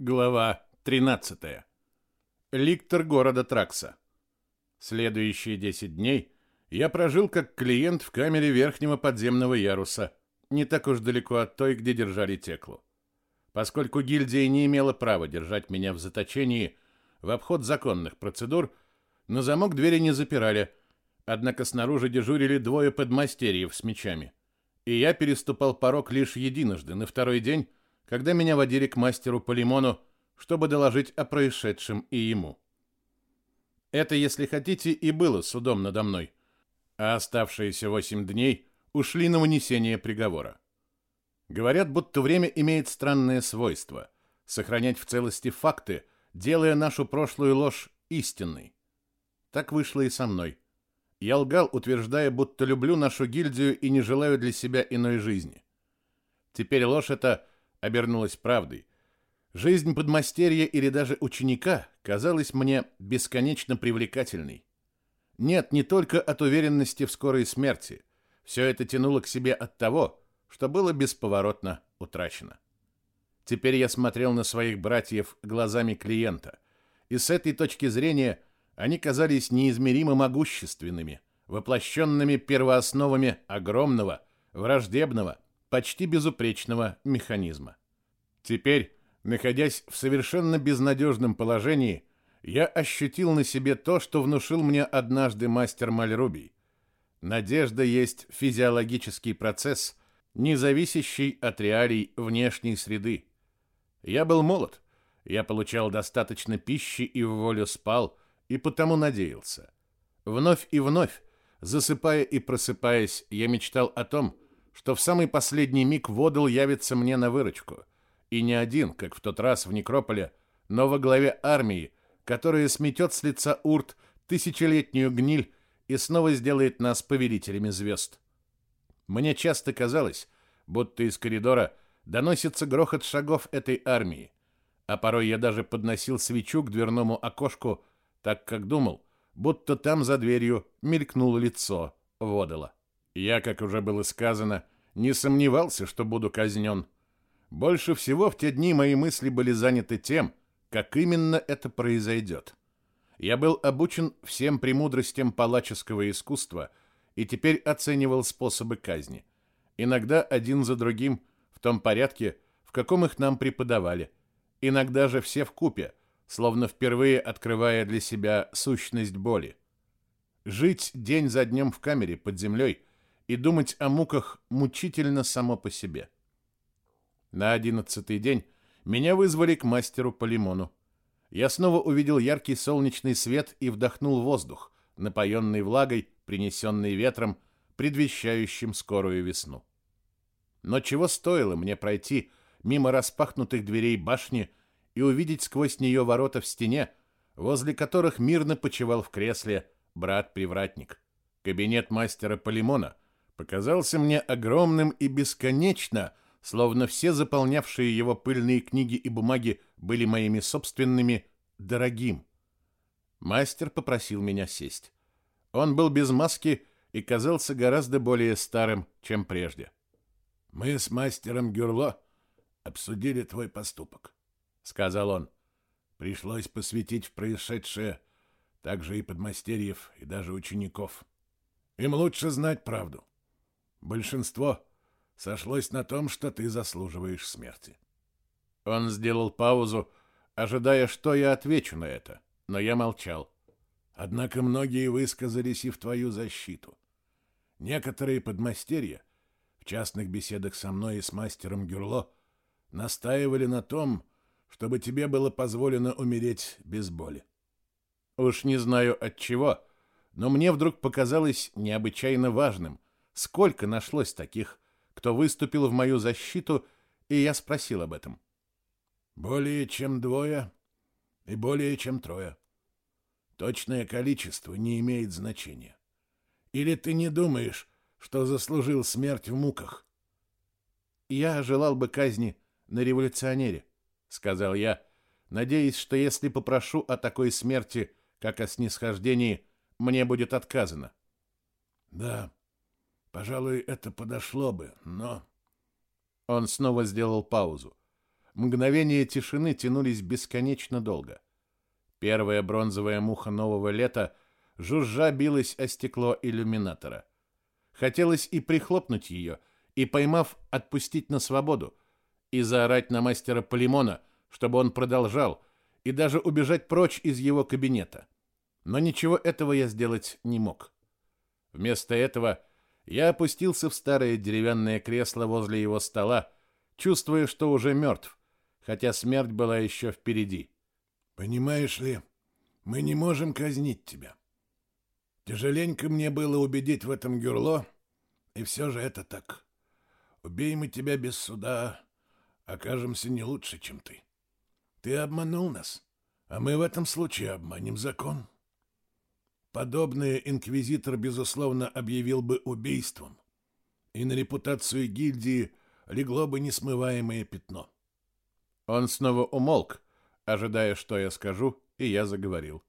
Глава 13. Ликтор города Тракса. Следующие 10 дней я прожил как клиент в камере верхнего подземного яруса, не так уж далеко от той, где держали Теклу. Поскольку гильдия не имела права держать меня в заточении в обход законных процедур, на замок двери не запирали, однако снаружи дежурили двое подмастерьев с мечами. И я переступал порог лишь единожды, на второй день, когда меня водили к мастеру по лимону, чтобы доложить о происшедшем и ему. Это, если хотите, и было судом надо мной, а оставшиеся восемь дней ушли на вынесение приговора. Говорят, будто время имеет странное свойство — сохранять в целости факты, делая нашу прошлую ложь истинной. Так вышло и со мной. Я лгал, утверждая, будто люблю нашу гильдию и не желаю для себя иной жизни. Теперь ложь эта обернулась правдой. Жизнь подмастерья или даже ученика казалась мне бесконечно привлекательной. Нет, не только от уверенности в скорой смерти. Все это тянуло к себе от того, что было бесповоротно утрачено. Теперь я смотрел на своих братьев глазами клиента, и с этой точки зрения они казались неизмеримо могущественными, воплощенными первоосновами огромного, враждебного, почти безупречного механизма. Теперь, находясь в совершенно безнадежном положении, я ощутил на себе то, что внушил мне однажды мастер Мальрубий. Надежда есть физиологический процесс, не зависящий от реалий внешней среды. Я был молод, я получал достаточно пищи и в волю спал, и потому надеялся. Вновь и вновь, засыпая и просыпаясь, я мечтал о том, что в самый последний миг Водол явится мне на выручку. И не один, как в тот раз в Некрополе, но во главе армии, которая сметет с лица Урт тысячелетнюю гниль и снова сделает нас повелителями звезд. Мне часто казалось, будто из коридора доносится грохот шагов этой армии, а порой я даже подносил свечу к дверному окошку, так как думал, будто там за дверью мелькнуло лицо Водола. Я, как уже было сказано, не сомневался, что буду казнен. Больше всего в те дни мои мысли были заняты тем, как именно это произойдет. Я был обучен всем премудростям палаческого искусства и теперь оценивал способы казни. Иногда один за другим, в том порядке, в каком их нам преподавали. Иногда же все в купе, словно впервые открывая для себя сущность боли. Жить день за днем в камере под землей – и думать о муках мучительно само по себе. На одиннадцатый день меня вызвали к мастеру по лимону. Я снова увидел яркий солнечный свет и вдохнул воздух, напоенный влагой, принесенный ветром, предвещающим скорую весну. Но чего стоило мне пройти мимо распахнутых дверей башни и увидеть сквозь нее ворота в стене, возле которых мирно почивал в кресле брат-привратник. Кабинет мастера Полимона — показался мне огромным и бесконечно, словно все заполнявшие его пыльные книги и бумаги были моими собственными, дорогим. Мастер попросил меня сесть. Он был без маски и казался гораздо более старым, чем прежде. «Мы с мастером Гюрло обсудили твой поступок», — сказал он. «Пришлось посвятить в происшедшее также и подмастерьев, и даже учеников. Им лучше знать правду. Большинство сошлось на том, что ты заслуживаешь смерти. Он сделал паузу, ожидая, что я отвечу на это, но я молчал. Однако многие высказались и в твою защиту. Некоторые подмастерья, в частных беседах со мной и с мастером Гюрло, настаивали на том, чтобы тебе было позволено умереть без боли. Уж не знаю от чего, но мне вдруг показалось необычайно важным — сколько нашлось таких, кто выступил в мою защиту, и я спросил об этом. Более чем двое и более чем трое. Точное количество не имеет значения. Или ты не думаешь, что заслужил смерть в муках? Я желал бы казни на революционере, сказал я, надеясь, что если попрошу о такой смерти, как о снисхождении, мне будет отказано. Да, Пожалуй, это подошло бы, но... Он снова сделал паузу. Мгновения тишины тянулись бесконечно долго. Первая бронзовая муха нового лета жужжа билась о стекло иллюминатора. Хотелось и прихлопнуть ее, и, поймав, отпустить на свободу, и заорать на мастера Полимона, чтобы он продолжал, и даже убежать прочь из его кабинета. Но ничего этого я сделать не мог. Вместо этого я опустился в старое деревянное кресло возле его стола, чувствуя, что уже мертв, хотя смерть была еще впереди. «Понимаешь ли, мы не можем казнить тебя. Тяжеленько мне было убедить в этом Гюрло, и все же это так. Убей мы тебя без суда, окажемся не лучше, чем ты. Ты обманул нас, а мы в этом случае обманем закон». Подобное инквизитор, безусловно, объявил бы убийством, и на репутацию гильдии легло бы несмываемое пятно. Он снова умолк, ожидая, что я скажу, и я заговорил.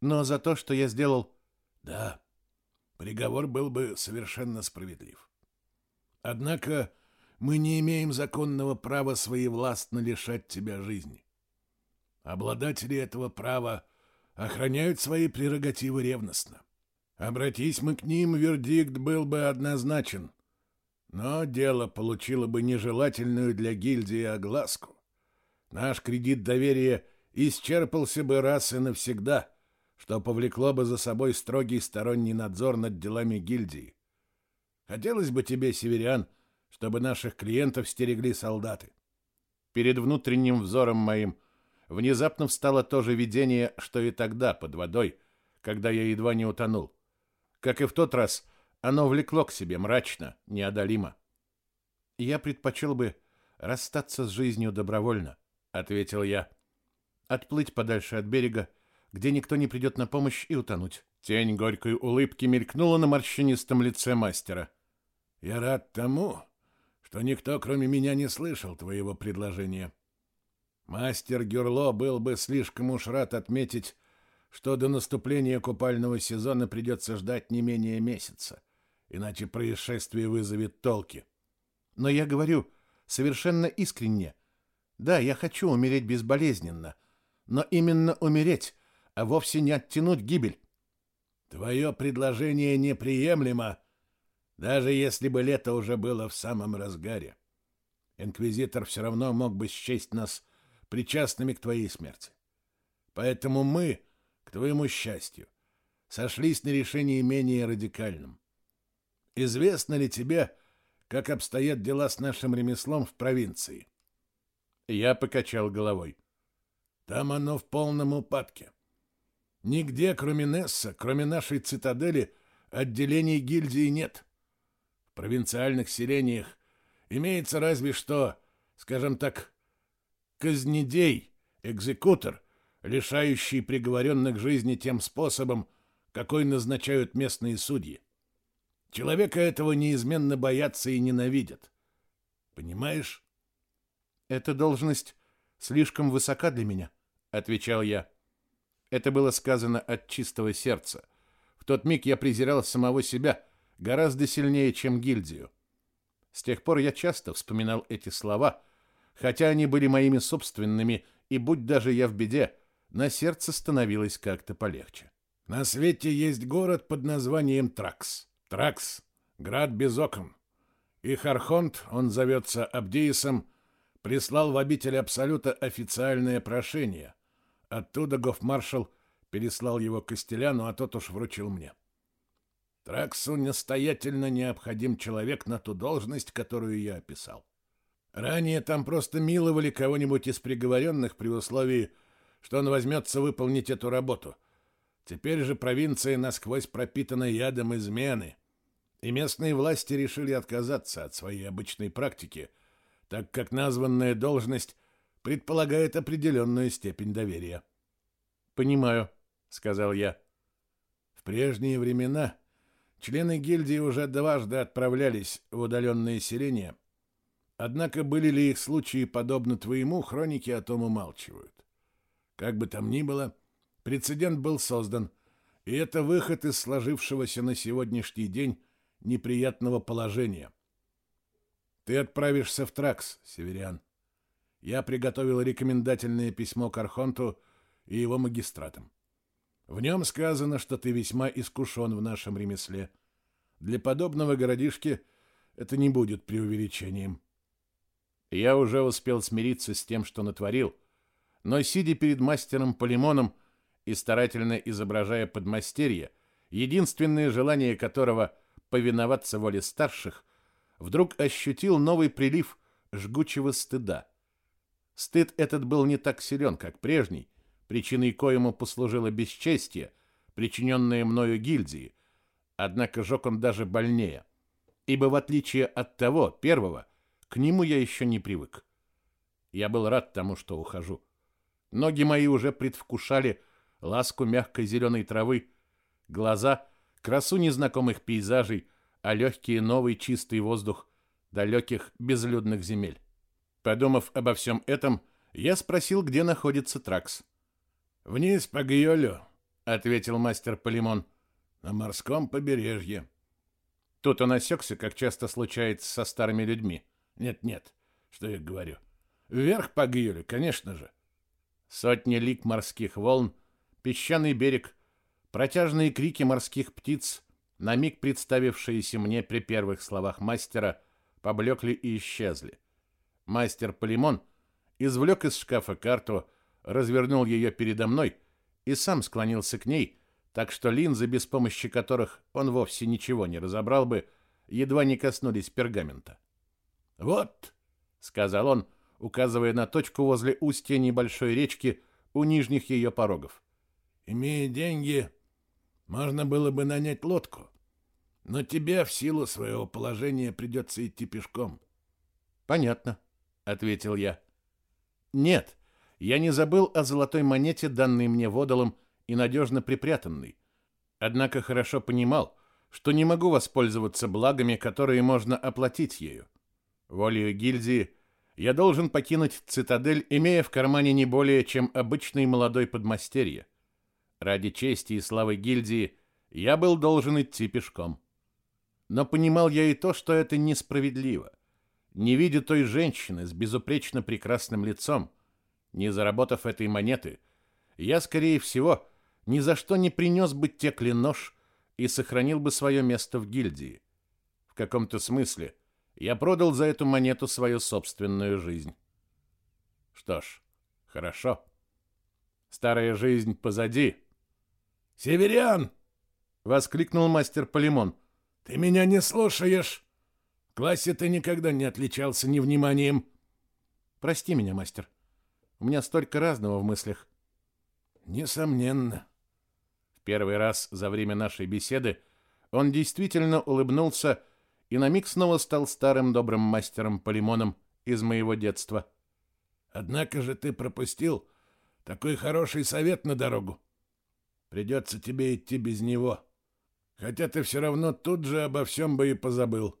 Но за то, что я сделал... Да, приговор был бы совершенно справедлив. Однако мы не имеем законного права своевластно лишать тебя жизни. Обладатели этого права охраняют свои прерогативы ревностно. Обратись мы к ним, вердикт был бы однозначен. Но дело получило бы нежелательную для гильдии огласку. Наш кредит доверия исчерпался бы раз и навсегда, что повлекло бы за собой строгий сторонний надзор над делами гильдии. Хотелось бы тебе, северян, чтобы наших клиентов стерегли солдаты. Перед внутренним взором моим – внезапно встало то же видение, что и тогда под водой, когда я едва не утонул. Как и в тот раз, оно влекло к себе мрачно, неодолимо. Я предпочел бы расстаться с жизнью добровольно, ответил я. Отплыть подальше от берега, где никто не придет на помощь и утонуть. Тень горькой улыбки мелькнула на морщинистом лице мастера. Я рад тому, что никто, кроме меня, не слышал твоего предложения. Мастер Гюрло был бы слишком уж рад отметить, что до наступления купального сезона придется ждать не менее месяца, иначе происшествие вызовет толки. Но я говорю совершенно искренне. Да, я хочу умереть безболезненно, но именно умереть, а вовсе не оттянуть гибель. Твое предложение неприемлемо, даже если бы лето уже было в самом разгаре. Инквизитор все равно мог бы счесть нас причастными к твоей смерти. Поэтому мы, к твоему счастью, сошлись на решении менее радикальном. Известно ли тебе, как обстоят дела с нашим ремеслом в провинции? Я покачал головой. Там оно в полном упадке. Нигде, кроме Несса, кроме нашей цитадели, отделений гильдии нет. В провинциальных селениях имеется разве что, скажем так, казнедей, экзекутор, лишающий приговоренных жизни тем способом, какой назначают местные судьи. Человека этого неизменно боятся и ненавидят. Понимаешь? Эта должность слишком высока для меня, отвечал я. Это было сказано от чистого сердца. В тот миг я презирал самого себя гораздо сильнее, чем гильдию. С тех пор я часто вспоминал эти слова, Хотя они были моими собственными, и будь даже я в беде, на сердце становилось как-то полегче. На свете есть город под названием Тракс. Тракс — град без окон. И Хархонт, он зовется Абдиисом, прислал в обитель Абсолюта официальное прошение. Оттуда гофмаршал переслал его Костеляну, а тот уж вручил мне. Траксу настоятельно необходим человек на ту должность, которую я описал. Ранее там просто миловали кого-нибудь из приговоренных при условии, что он возьмется выполнить эту работу. Теперь же провинция насквозь пропитана ядом измены, и местные власти решили отказаться от своей обычной практики, так как названная должность предполагает определенную степень доверия. «Понимаю», — сказал я. В прежние времена члены гильдии уже дважды отправлялись в удаленные селения — Однако были ли их случаи подобны твоему, хроники о том умалчивают. Как бы там ни было, прецедент был создан, и это выход из сложившегося на сегодняшний день неприятного положения. Ты отправишься в Тракс, Северян. я приготовил рекомендательное письмо к Архонту и его магистратам. В нем сказано, что ты весьма искушен в нашем ремесле. Для подобного городишки это не будет преувеличением. Я уже успел смириться с тем, что натворил, но, сидя перед мастером Полимоном и старательно изображая подмастерье, единственное желание которого — повиноваться воле старших, вдруг ощутил новый прилив жгучего стыда. Стыд этот был не так силен, как прежний, причиной коему послужило бесчестие, причиненное мною гильдии, однако жег он даже больнее, ибо в отличие от того первого, к нему я еще не привык. Я был рад тому, что ухожу. Ноги мои уже предвкушали ласку мягкой зеленой травы, глаза — красу незнакомых пейзажей, а легкий новый чистый воздух далеких безлюдных земель. Подумав обо всем этом, я спросил, где находится Тракс. «Вниз по Гиолю», — ответил мастер Полимон, — «на морском побережье». Тут он осекся, как часто случается со старыми людьми. «Нет-нет, что я говорю. Вверх по Гиолю, конечно же». Сотни лик морских волн, песчаный берег, протяжные крики морских птиц, на миг представившиеся мне при первых словах мастера, поблекли и исчезли. Мастер Полимон извлек из шкафа карту, развернул ее передо мной и сам склонился к ней, так что линзы, без помощи которых он вовсе ничего не разобрал бы, едва не коснулись пергамента. «Вот», — сказал он, указывая на точку возле устья небольшой речки у нижних ее порогов. «Имея деньги, можно было бы нанять лодку, но тебе в силу своего положения придется идти пешком». «Понятно», ответил я. Нет, я не забыл о золотой монете, данной мне водолом и надежно припрятанной. Однако хорошо понимал, что не могу воспользоваться благами, которые можно оплатить ею. Волею гильдии я должен покинуть цитадель, имея в кармане не более, чем обычный молодой подмастерье. Ради чести и славы гильдии я был должен идти пешком. Но понимал я и то, что это несправедливо не видя той женщины с безупречно прекрасным лицом, не заработав этой монеты, я, скорее всего, ни за что не принес бы текли нож и сохранил бы свое место в гильдии. В каком-то смысле я продал за эту монету свою собственную жизнь. Что ж, хорошо. Старая жизнь позади. «Северян!» — воскликнул мастер Полимон. «Ты меня не слушаешь!» классе ты никогда не отличался невниманием. Прости меня, мастер. У меня столько разного в мыслях. Несомненно. В первый раз за время нашей беседы он действительно улыбнулся и на миг снова стал старым добрым мастером Полимоном из моего детства. Однако же ты пропустил такой хороший совет на дорогу. Придется тебе идти без него. Хотя ты все равно тут же обо всем бы и позабыл.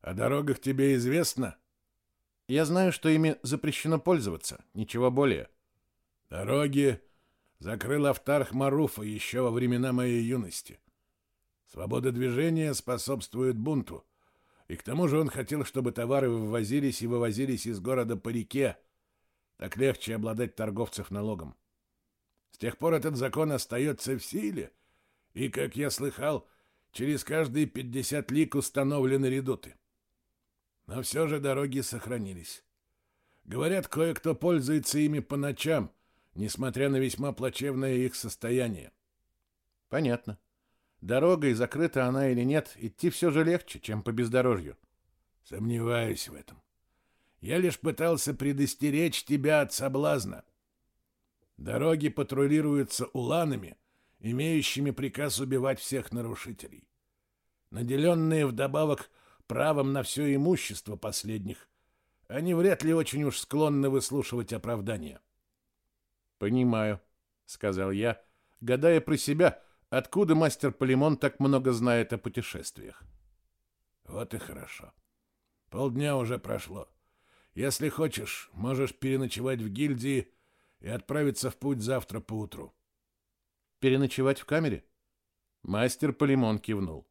О дорогах тебе известно? Я знаю, что ими запрещено пользоваться, ничего более. Дороги закрыл Автарх Маруфа еще во времена моей юности. Свобода движения способствует бунту. И к тому же он хотел, чтобы товары ввозились и вывозились из города по реке. Так легче обладать торговцев налогом. С тех пор этот закон остается в силе, и, как я слыхал, через каждые пятьдесят лик установлены редуты. Но все же дороги сохранились. Говорят, кое-кто пользуется ими по ночам, несмотря на весьма плачевное их состояние. Понятно. Дорогой, закрыта она или нет, идти все же легче, чем по бездорожью. Сомневаюсь в этом. Я лишь пытался предостеречь тебя от соблазна. Дороги патрулируются уланами, имеющими приказ убивать всех нарушителей. Наделенные вдобавок правом на все имущество последних. Они вряд ли очень уж склонны выслушивать оправдания. «Понимаю», — сказал я, гадая про себя, откуда мастер Полимон так много знает о путешествиях. «Вот и хорошо. Полдня уже прошло. Если хочешь, можешь переночевать в гильдии и отправиться в путь завтра поутру». «Переночевать в камере?» Мастер Полимон кивнул.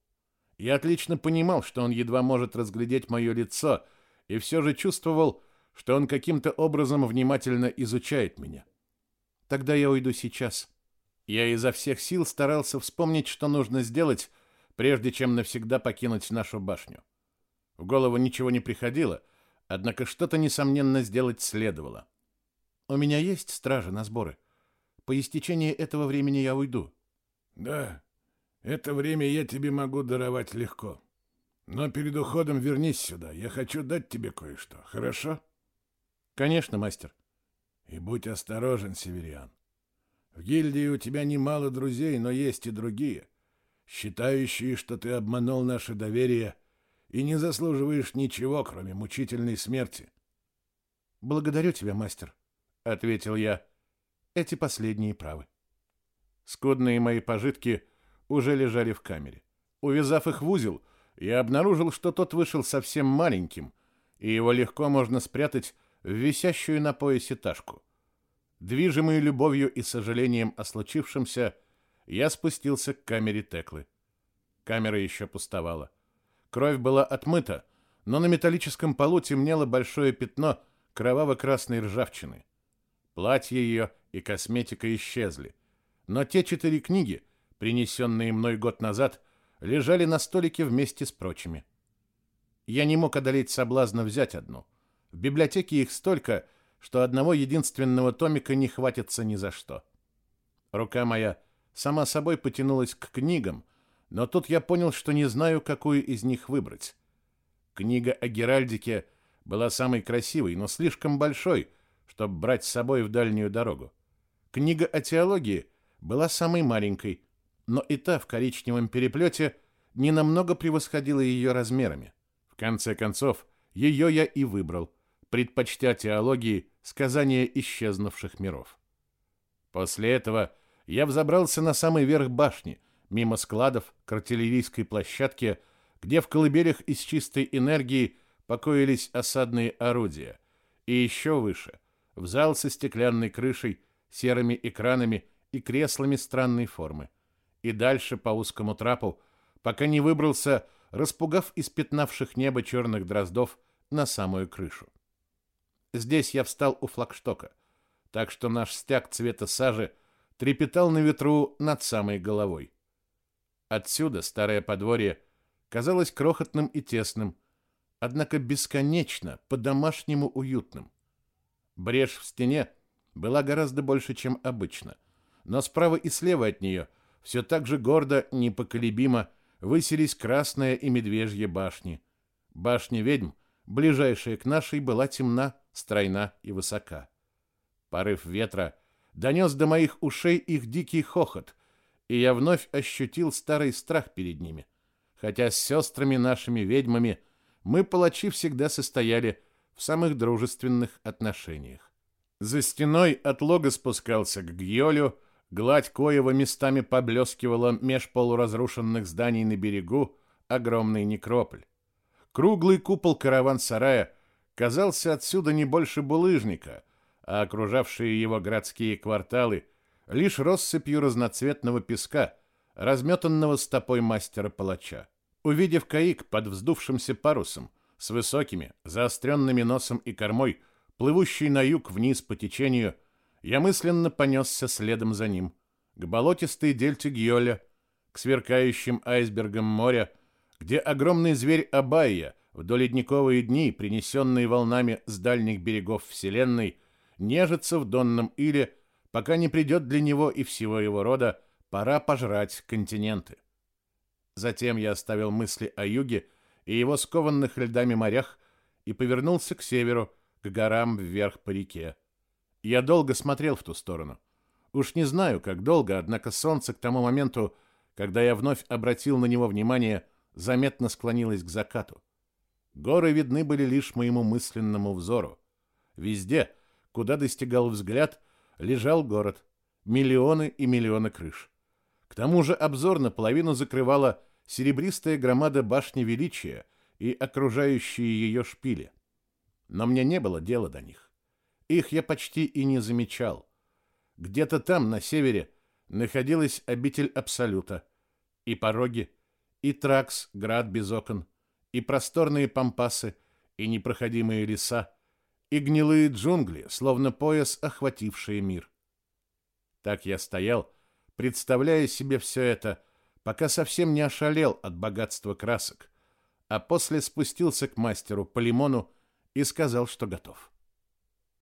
Я отлично понимал, что он едва может разглядеть мое лицо, и все же чувствовал, что он каким-то образом внимательно изучает меня. Тогда я уйду сейчас. Я изо всех сил старался вспомнить, что нужно сделать, прежде чем навсегда покинуть нашу башню. В голову ничего не приходило, однако что-то, несомненно, сделать следовало. У меня есть стража на сборы. По истечении этого времени я уйду. Да, это время я тебе могу даровать легко. Но перед уходом вернись сюда. Я хочу дать тебе кое-что. Хорошо? Конечно, мастер. И будь осторожен, Севериан. В гильдии у тебя немало друзей, но есть и другие, считающие, что ты обманул наше доверие и не заслуживаешь ничего, кроме мучительной смерти. Благодарю тебя, мастер, ответил я. Эти последние правы. Скудные мои пожитки уже лежали в камере. Увязав их в узел, я обнаружил, что тот вышел совсем маленьким, и его легко можно спрятать в висящую на поясе ташку. Движимый любовью и сожалением о случившемся, я спустился к камере Теклы. Камера еще пустовала. Кровь была отмыта, но на металлическом полу темнело большое пятно кроваво-красной ржавчины. Платье ее и косметика исчезли. Но те четыре книги, принесенные мной год назад, лежали на столике вместе с прочими. Я не мог одолеть соблазна взять одну. В библиотеке их столько, что одного единственного томика не хватится ни за что. Рука моя сама собой потянулась к книгам, но тут я понял, что не знаю, какую из них выбрать. Книга о Геральдике была самой красивой, но слишком большой, чтобы брать с собой в дальнюю дорогу. Книга о теологии была самой маленькой, но и та в коричневом переплете не намного превосходила ее размерами. В конце концов, ее я и выбрал, предпочтя теологии сказания исчезнувших миров. После этого я взобрался на самый верх башни, мимо складов к артиллерийской площадке, где в колыбелях из чистой энергии покоились осадные орудия, и еще выше, в зал со стеклянной крышей, серыми экранами и креслами странной формы и дальше по узкому трапу, пока не выбрался, распугав испятнавших небо черных дроздов на самую крышу. Здесь я встал у флагштока, так что наш стяг цвета сажи трепетал на ветру над самой головой. Отсюда старое подворье казалось крохотным и тесным, однако бесконечно, по-домашнему уютным. Брешь в стене была гораздо больше, чем обычно, но справа и слева от нее все так же гордо, непоколебимо высились Красная и Медвежья башни. Башня ведьм, ближайшая к нашей, была темна, стройна и высока. Порыв ветра донес до моих ушей их дикий хохот, и я вновь ощутил старый страх перед ними. Хотя с сестрами нашими ведьмами мы, палачи, всегда состояли в самых дружественных отношениях. За стеной от лога спускался к Гьолю, Гладь Коева местами поблескивала меж полуразрушенных зданий на берегу огромный некрополь. Круглый купол караван-сарая казался отсюда не больше булыжника, а окружавшие его городские кварталы лишь россыпью разноцветного песка, разметанного стопой мастера-палача. Увидев каик под вздувшимся парусом, с высокими, заостренными носом и кормой, плывущий на юг вниз по течению, я мысленно понесся следом за ним, к болотистой дельте Гьоля, к сверкающим айсбергам моря, где огромный зверь Абайя в доледниковые дни, принесенные волнами с дальних берегов Вселенной, нежится в донном иле, пока не придет для него и всего его рода пора пожрать континенты. Затем я оставил мысли о юге и его скованных льдами морях и повернулся к северу, к горам вверх по реке. Я долго смотрел в ту сторону. Уж не знаю, как долго, однако солнце к тому моменту, когда я вновь обратил на него внимание, заметно склонилось к закату. Горы видны были лишь моему мысленному взору. Везде, куда достигал взгляд, лежал город. Миллионы и миллионы крыш. К тому же обзор наполовину закрывала серебристая громада башни Величия и окружающие ее шпили. Но мне не было дела до них. Их я почти и не замечал. Где-то там, на севере, находилась обитель Абсолюта. И пороги, и Тракс, град без окон, и просторные пампасы, и непроходимые леса, и гнилые джунгли, словно пояс, охватившие мир. Так я стоял, представляя себе все это, пока совсем не ошалел от богатства красок, а после спустился к мастеру по лимону и сказал, что готов.